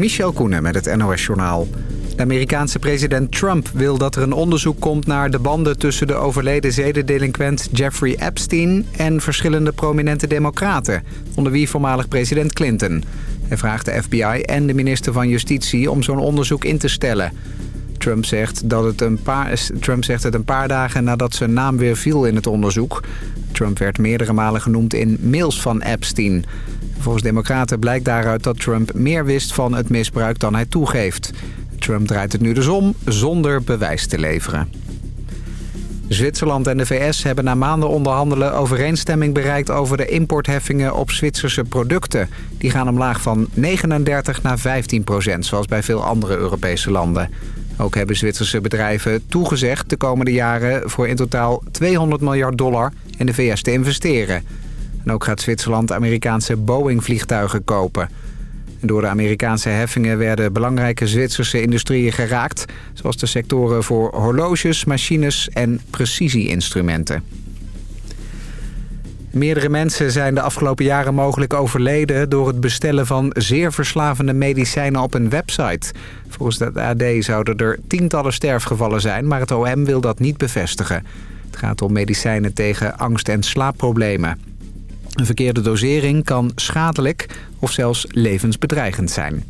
Michel Koenen met het NOS-journaal. De Amerikaanse president Trump wil dat er een onderzoek komt naar de banden tussen de overleden zedendelinquent Jeffrey Epstein en verschillende prominente democraten, onder wie voormalig president Clinton. Hij vraagt de FBI en de minister van Justitie om zo'n onderzoek in te stellen. Trump zegt, dat het een paar, Trump zegt het een paar dagen nadat zijn naam weer viel in het onderzoek. Trump werd meerdere malen genoemd in mails van Epstein. Volgens democraten blijkt daaruit dat Trump meer wist van het misbruik dan hij toegeeft. Trump draait het nu dus om, zonder bewijs te leveren. Zwitserland en de VS hebben na maanden onderhandelen overeenstemming bereikt over de importheffingen op Zwitserse producten. Die gaan omlaag van 39 naar 15 procent, zoals bij veel andere Europese landen. Ook hebben Zwitserse bedrijven toegezegd de komende jaren voor in totaal 200 miljard dollar in de VS te investeren. En ook gaat Zwitserland Amerikaanse Boeing-vliegtuigen kopen. door de Amerikaanse heffingen werden belangrijke Zwitserse industrieën geraakt... zoals de sectoren voor horloges, machines en precisie-instrumenten. Meerdere mensen zijn de afgelopen jaren mogelijk overleden... door het bestellen van zeer verslavende medicijnen op een website. Volgens de AD zouden er tientallen sterfgevallen zijn... maar het OM wil dat niet bevestigen. Het gaat om medicijnen tegen angst- en slaapproblemen. Een verkeerde dosering kan schadelijk of zelfs levensbedreigend zijn.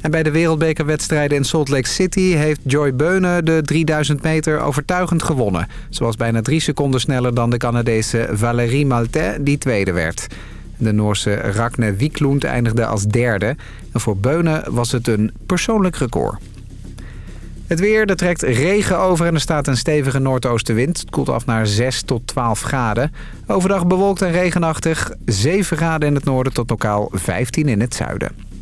En bij de wereldbekerwedstrijden in Salt Lake City heeft Joy Beunen de 3000 meter overtuigend gewonnen. Ze was bijna drie seconden sneller dan de Canadese Valérie Maltais die tweede werd. De Noorse Ragne Wiklund eindigde als derde. En voor Beunen was het een persoonlijk record. Het weer, er trekt regen over en er staat een stevige noordoostenwind. Het koelt af naar 6 tot 12 graden. Overdag bewolkt en regenachtig. 7 graden in het noorden tot lokaal 15 in het zuiden.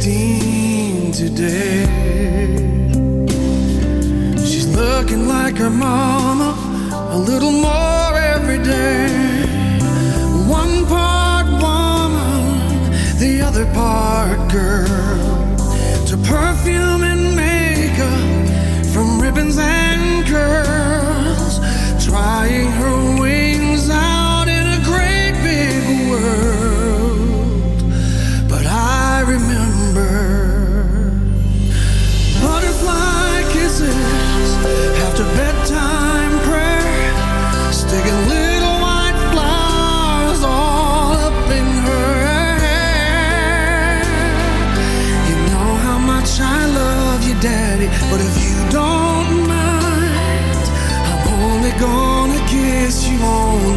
15 today. She's looking like her mama a little more every day. One part woman, the other part girl. To perfume and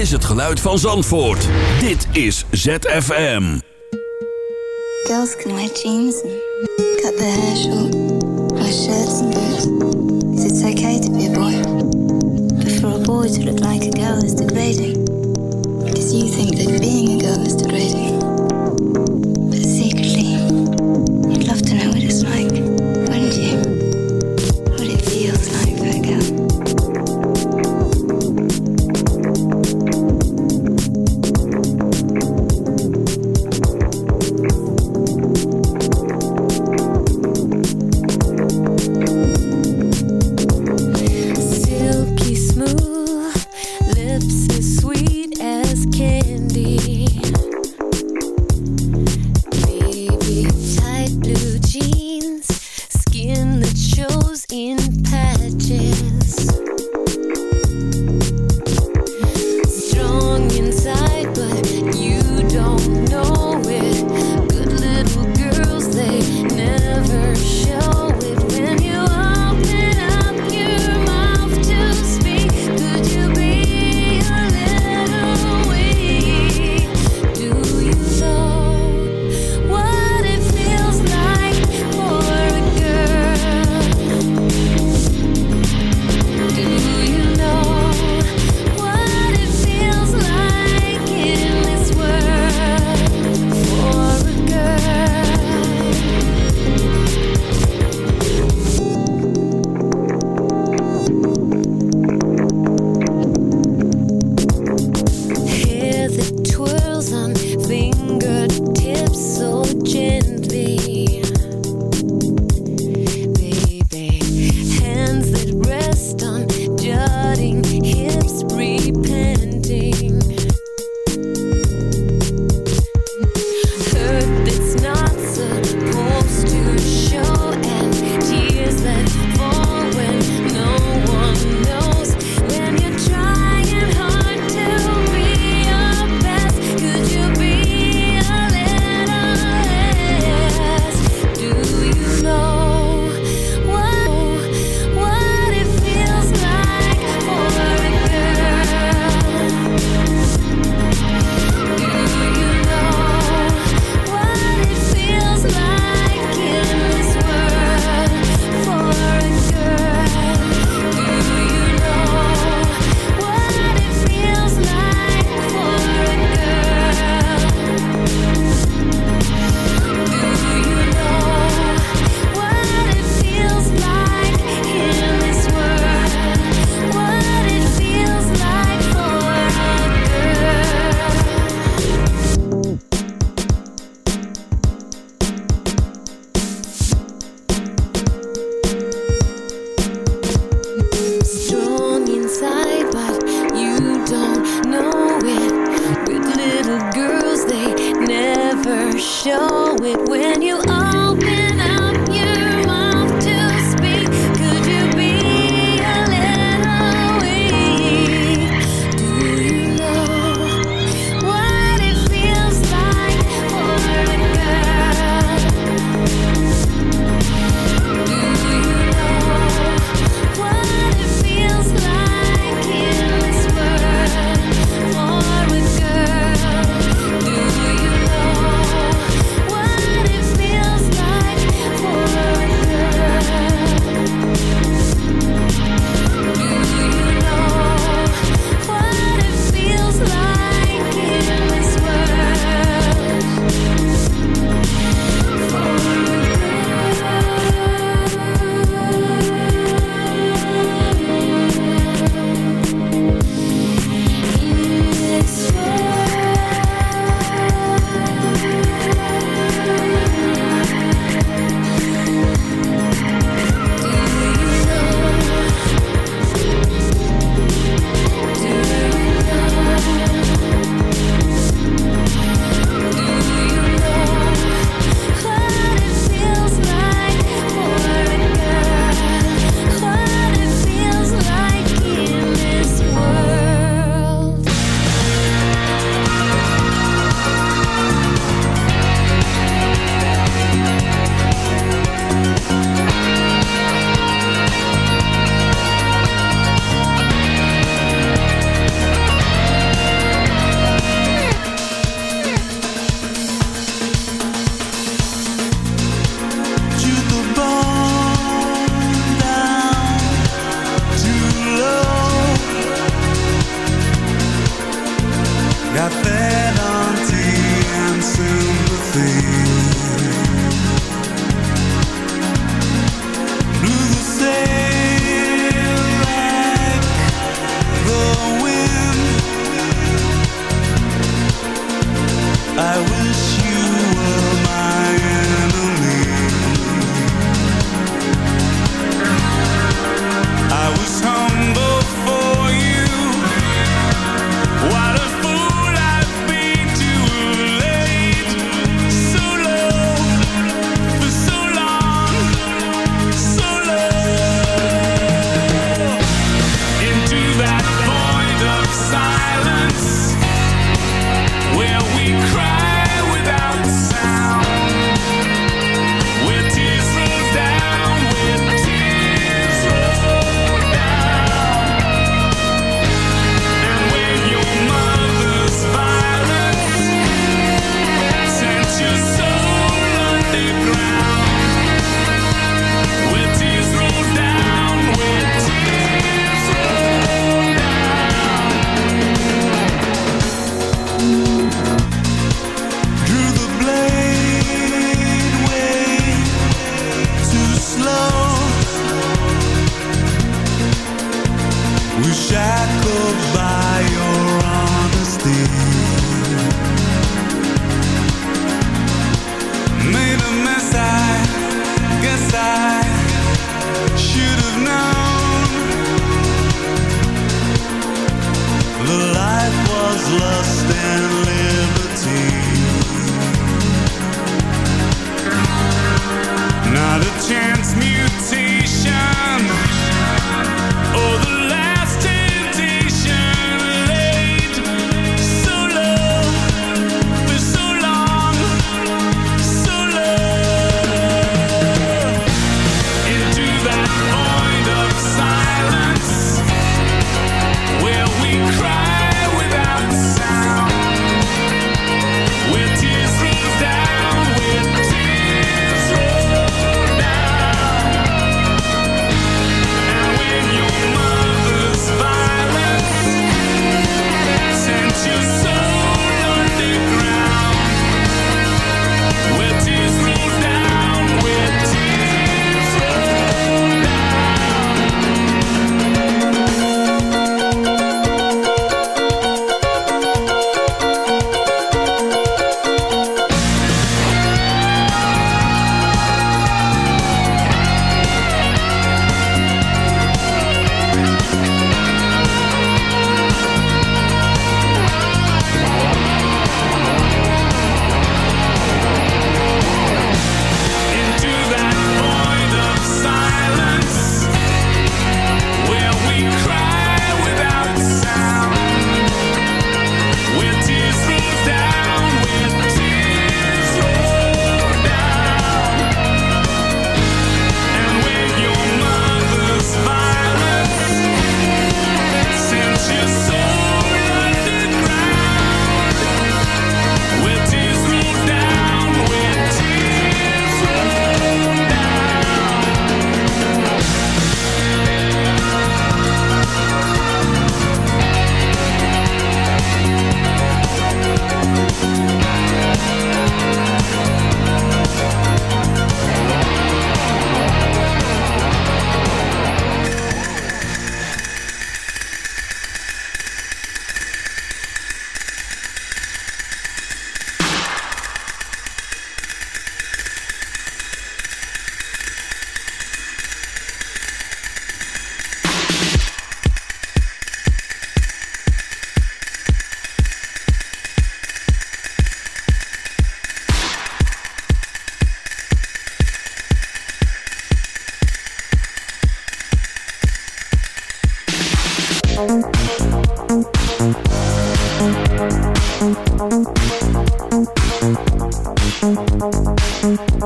Dit is het geluid van Zandvoort. Dit is ZFM. Girls can wear jeans and cut their hair short, wear shirts and boots. Cause it's okay to be a boy. But for a boy to look like a girl is degrading.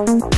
In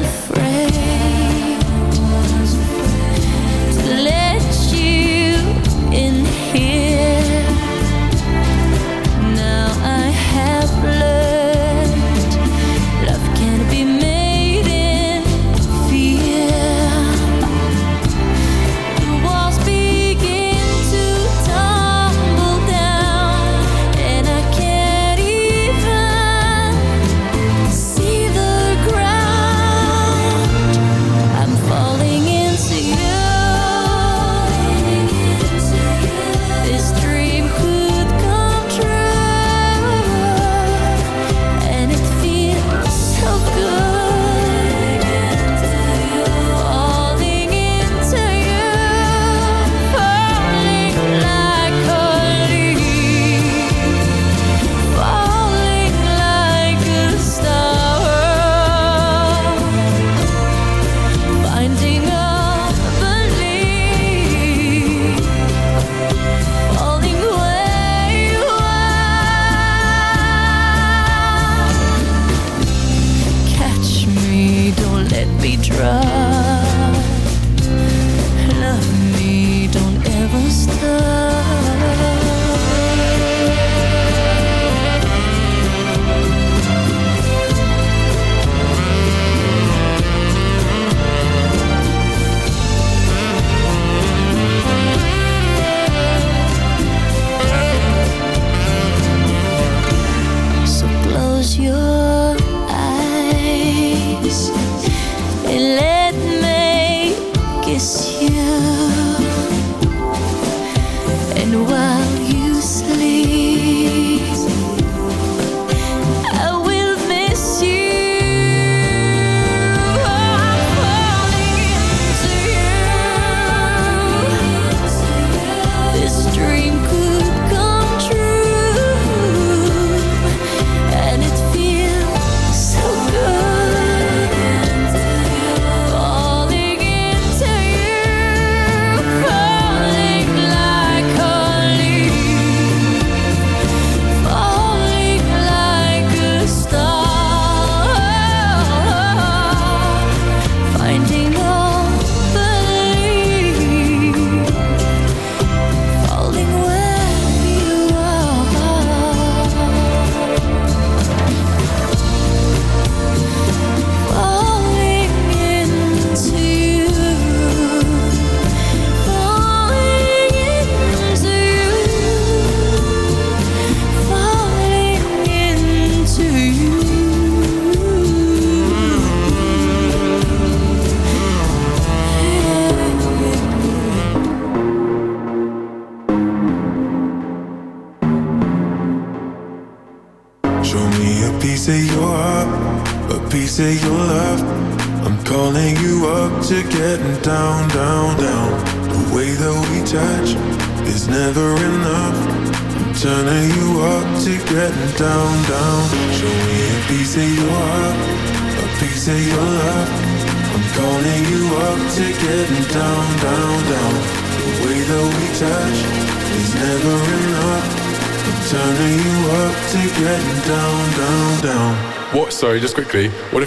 afraid. And while you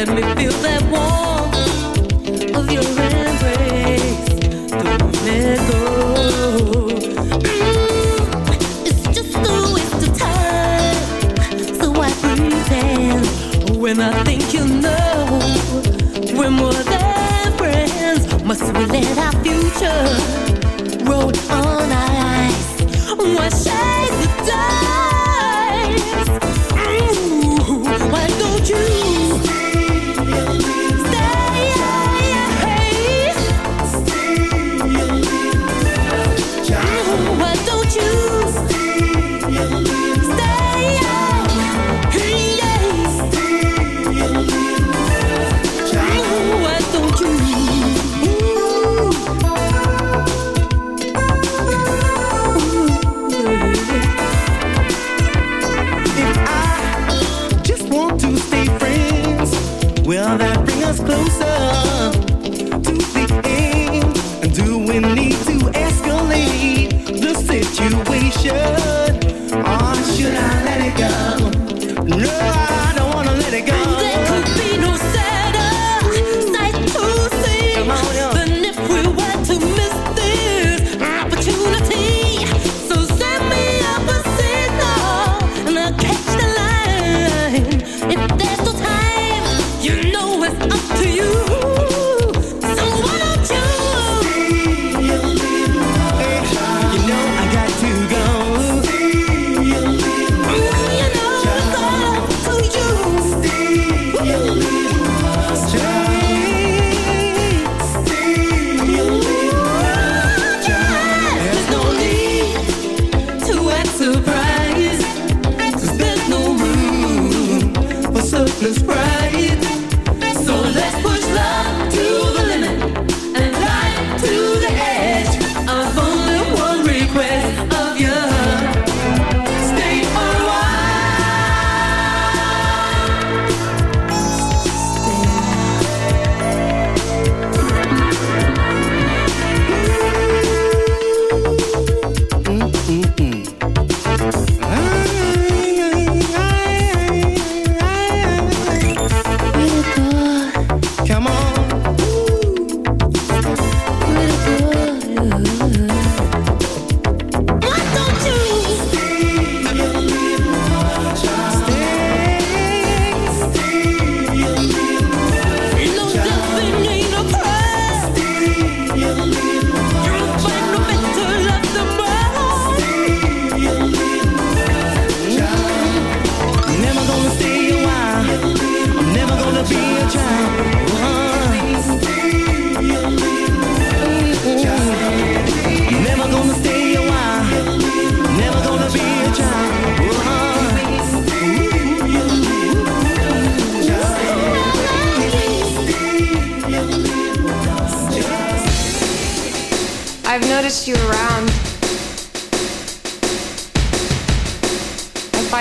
Let me feel that Yeah.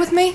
With me?